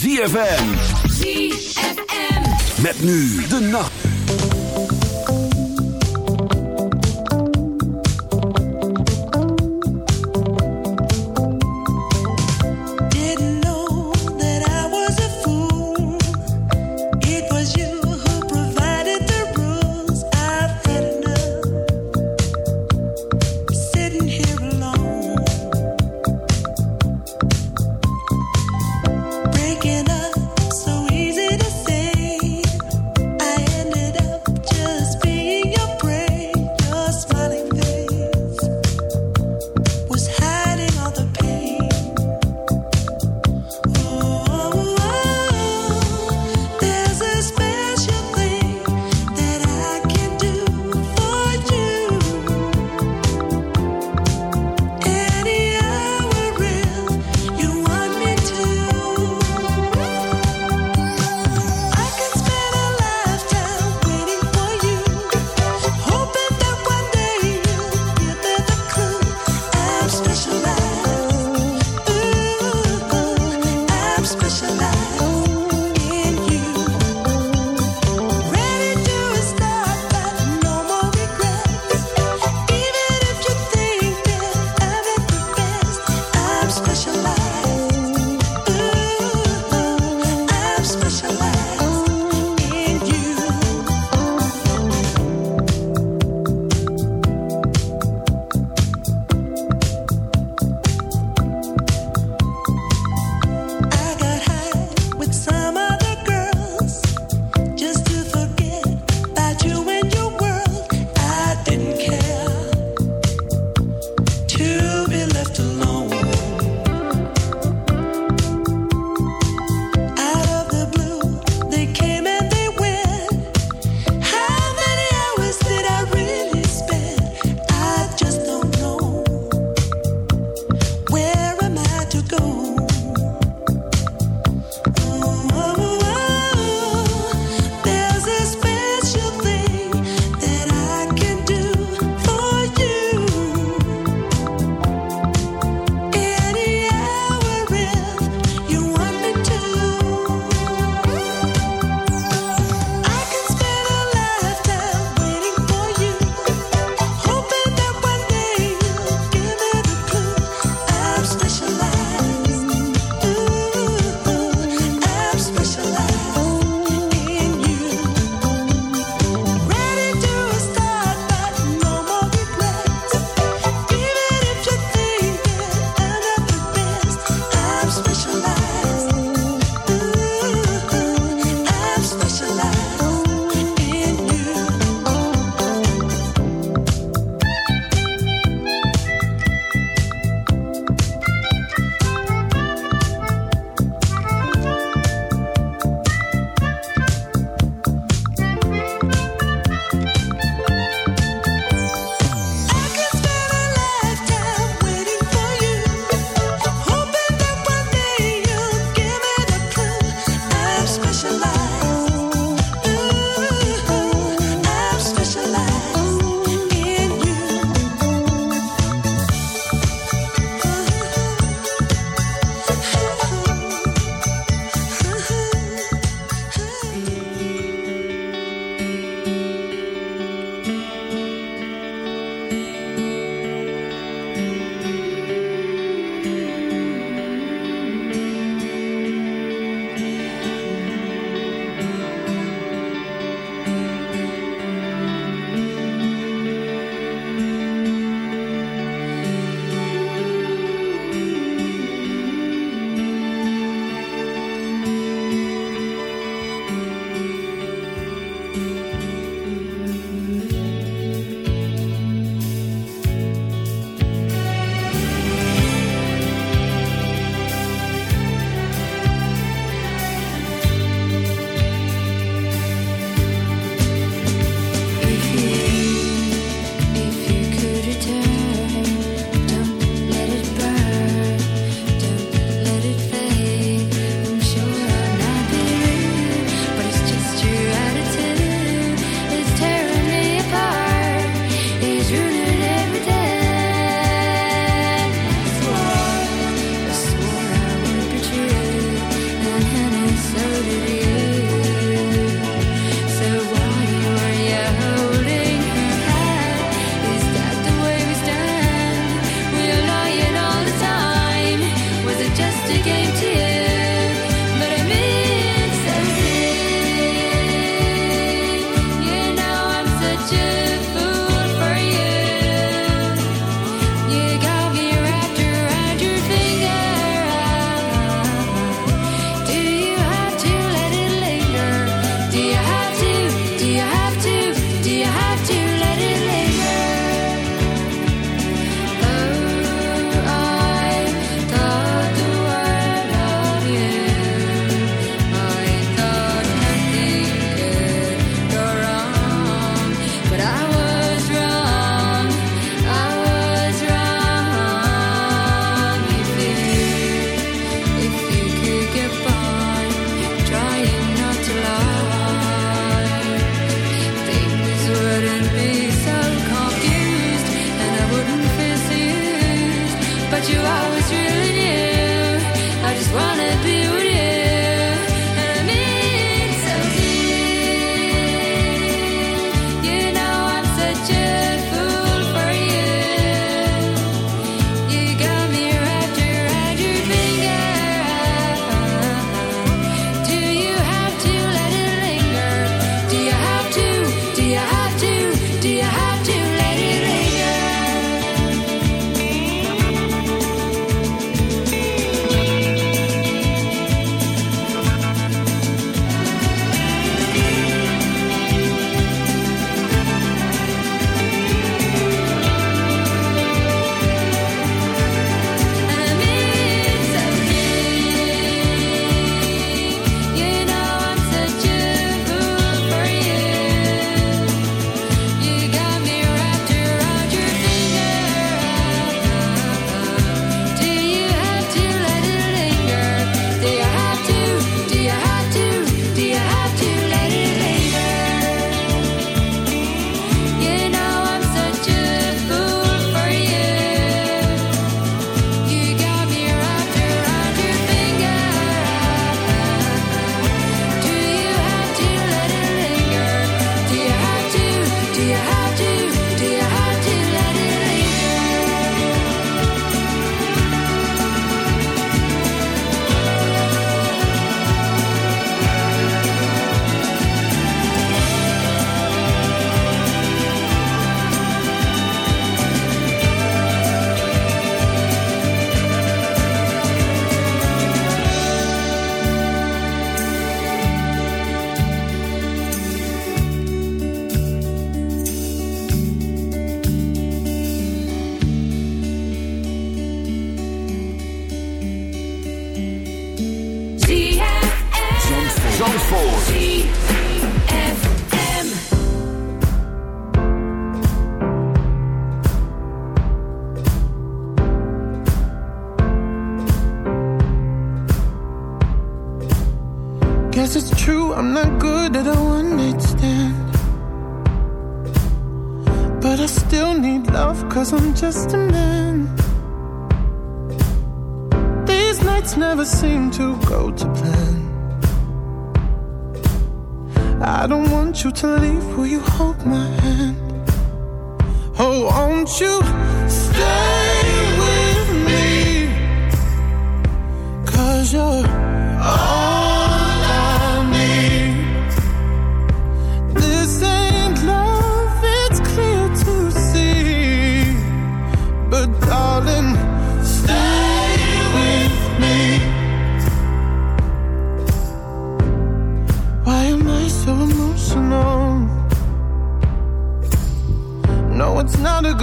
ZFM. ZFM. Met nu de nacht.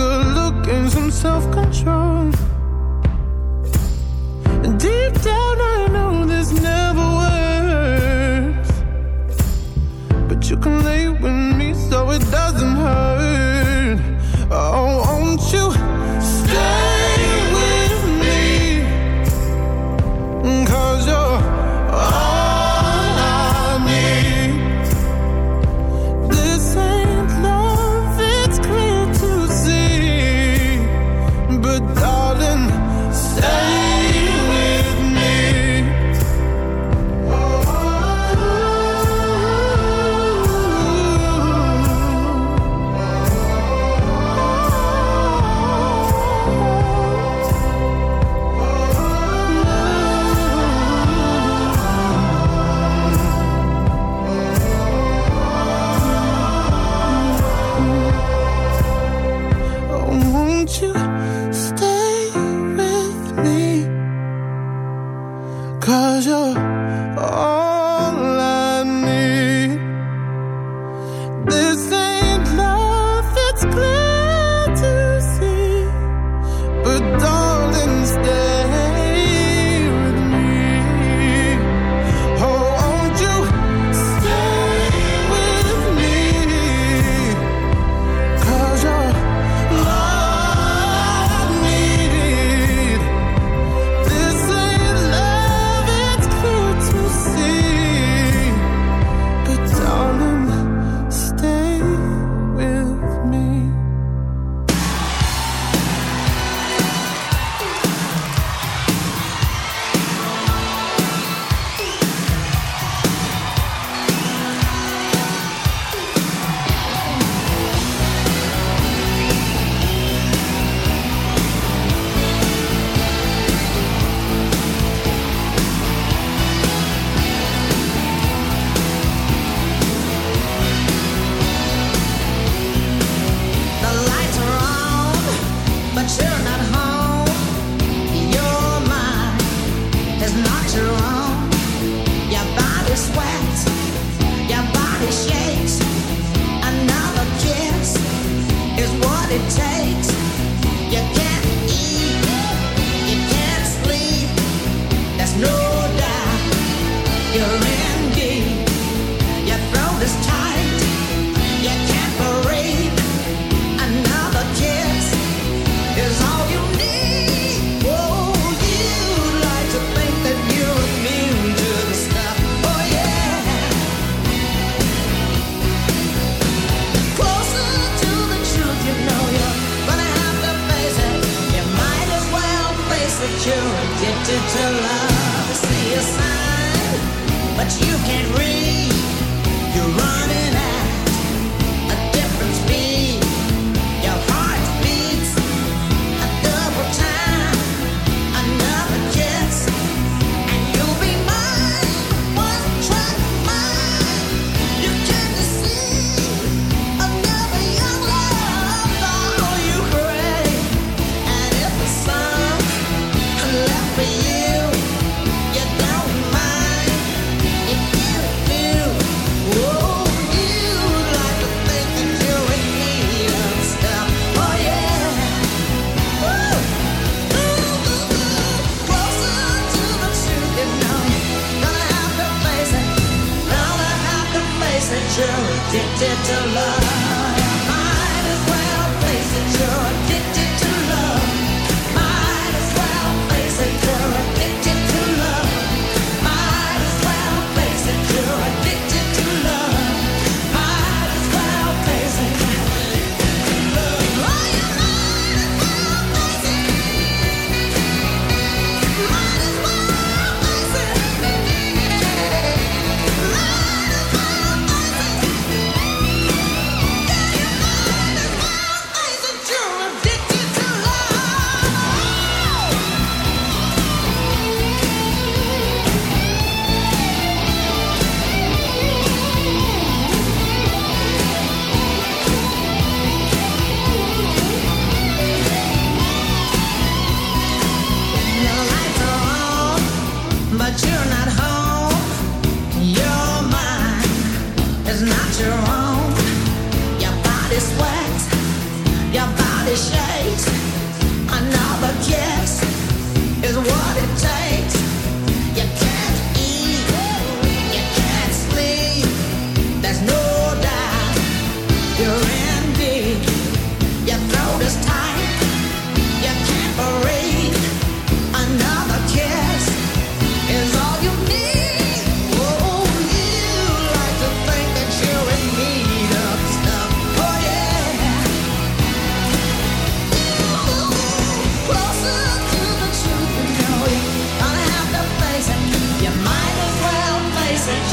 good look and some self control. Deep down, I know this never works, but you can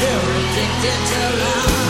You're addicted to love.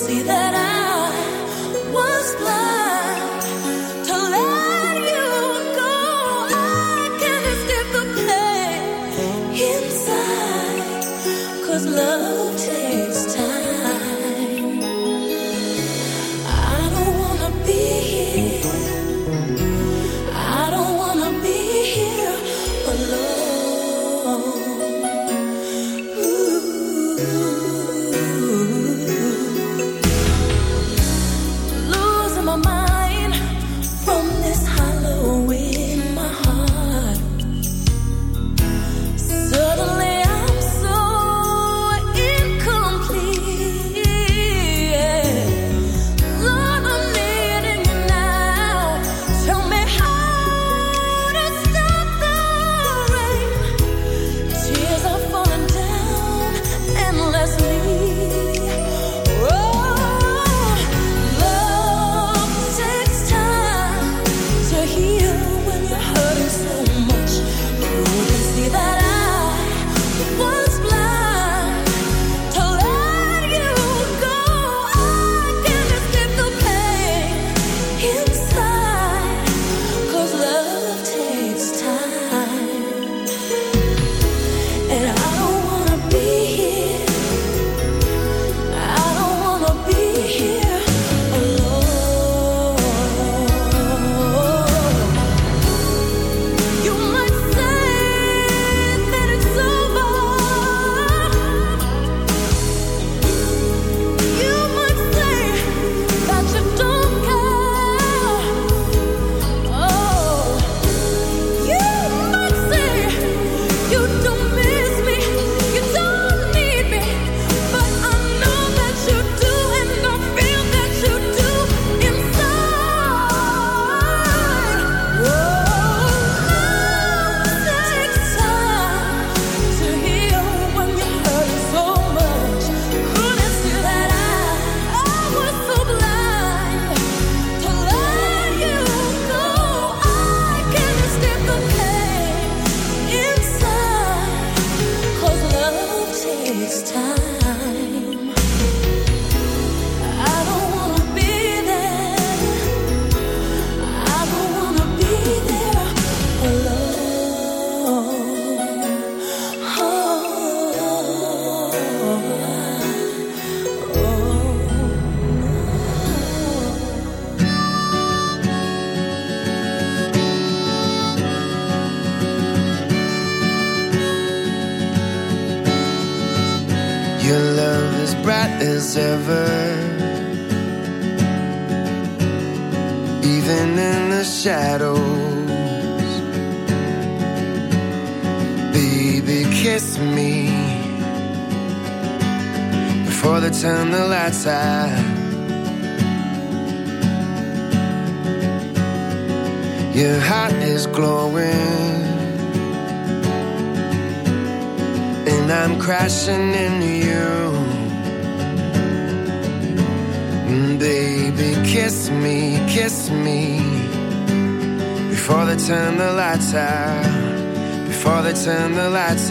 See that I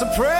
Here we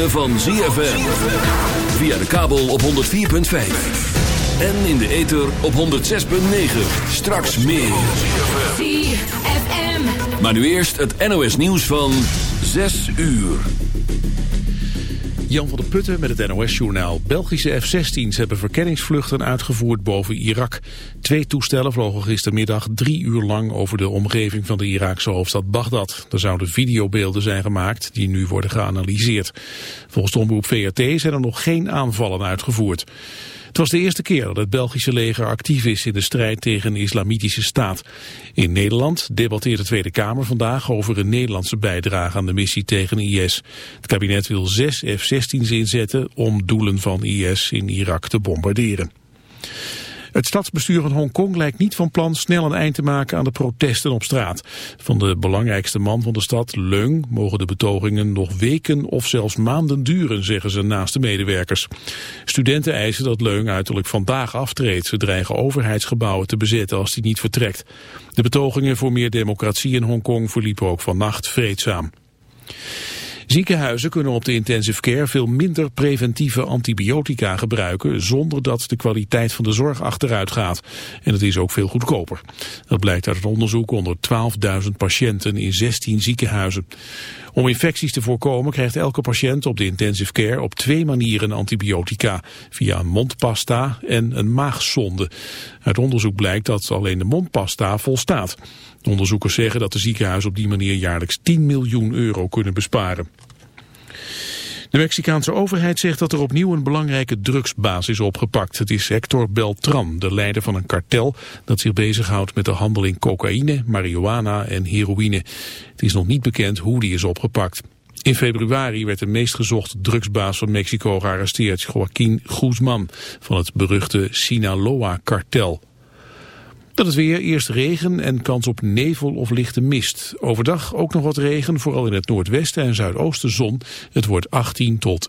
ritme van ZFM. Via de kabel op 104.5. En in de ether op 106.9. Straks meer. ZFM. Maar nu eerst het NOS nieuws van 6 uur. Jan van der Putten met het NOS-journaal. Belgische F-16's hebben verkenningsvluchten uitgevoerd boven Irak. Twee toestellen vlogen gistermiddag drie uur lang over de omgeving van de Iraakse hoofdstad Bagdad. Er zouden videobeelden zijn gemaakt die nu worden geanalyseerd. Volgens de omroep VRT zijn er nog geen aanvallen uitgevoerd. Het was de eerste keer dat het Belgische leger actief is in de strijd tegen een islamitische staat. In Nederland debatteert de Tweede Kamer vandaag over een Nederlandse bijdrage aan de missie tegen IS. Het kabinet wil zes F-16's inzetten om doelen van IS in Irak te bombarderen. Het stadsbestuur van Hongkong lijkt niet van plan snel een eind te maken aan de protesten op straat. Van de belangrijkste man van de stad, Leung, mogen de betogingen nog weken of zelfs maanden duren, zeggen ze naast de medewerkers. Studenten eisen dat Leung uiterlijk vandaag aftreedt. Ze dreigen overheidsgebouwen te bezetten als hij niet vertrekt. De betogingen voor meer democratie in Hongkong verliepen ook vannacht vreedzaam. Ziekenhuizen kunnen op de intensive care veel minder preventieve antibiotica gebruiken zonder dat de kwaliteit van de zorg achteruit gaat. En het is ook veel goedkoper. Dat blijkt uit het onderzoek onder 12.000 patiënten in 16 ziekenhuizen. Om infecties te voorkomen krijgt elke patiënt op de intensive care op twee manieren antibiotica. Via mondpasta en een maagsonde. Uit onderzoek blijkt dat alleen de mondpasta volstaat. De onderzoekers zeggen dat de ziekenhuizen op die manier jaarlijks 10 miljoen euro kunnen besparen. De Mexicaanse overheid zegt dat er opnieuw een belangrijke drugsbaas is opgepakt. Het is Hector Beltran, de leider van een kartel dat zich bezighoudt met de handel in cocaïne, marihuana en heroïne. Het is nog niet bekend hoe die is opgepakt. In februari werd de meest gezochte drugsbaas van Mexico gearresteerd, Joaquín Guzman, van het beruchte Sinaloa-kartel. Dat het weer, eerst regen en kans op nevel of lichte mist. Overdag ook nog wat regen, vooral in het noordwesten en zuidoosten zon. Het wordt 18 tot